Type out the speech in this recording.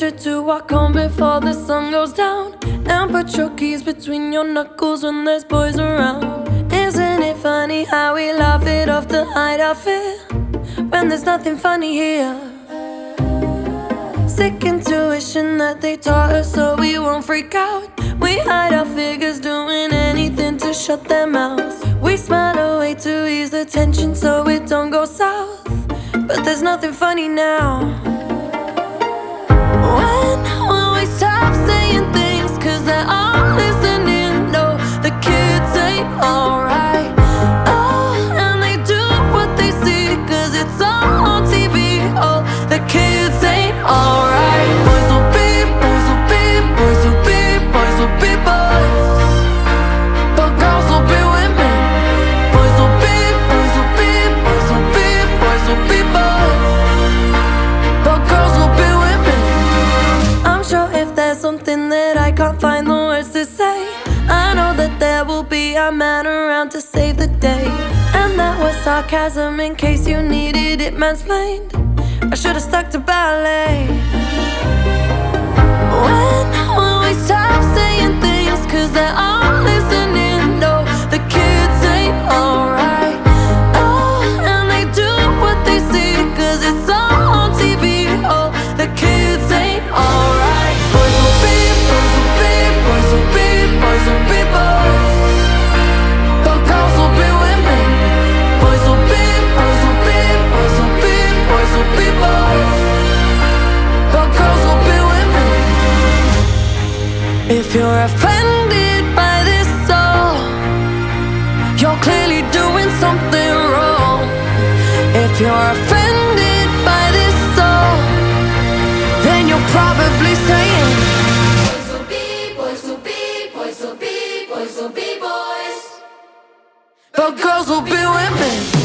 you to walk home before the sun goes down. And put your keys between your knuckles when there's boys around. Isn't it funny how we laugh it off to hide our fear? When there's nothing funny here. Sick intuition that they taught us so we won't freak out. We hide our figures doing anything to shut their mouths. We smile away to ease the tension so it don't go south. But there's nothing funny now. Something that I can't find the words to say, I know that there will be a man around to save the day. And that was sarcasm in case you needed it mansplained. I should have stuck to ballet. If you're offended by this song, you're clearly doing something wrong. If you're offended by this song, then you're probably saying. Boys will be, boys will be, boys will be, boys will be boys. But girls will be women.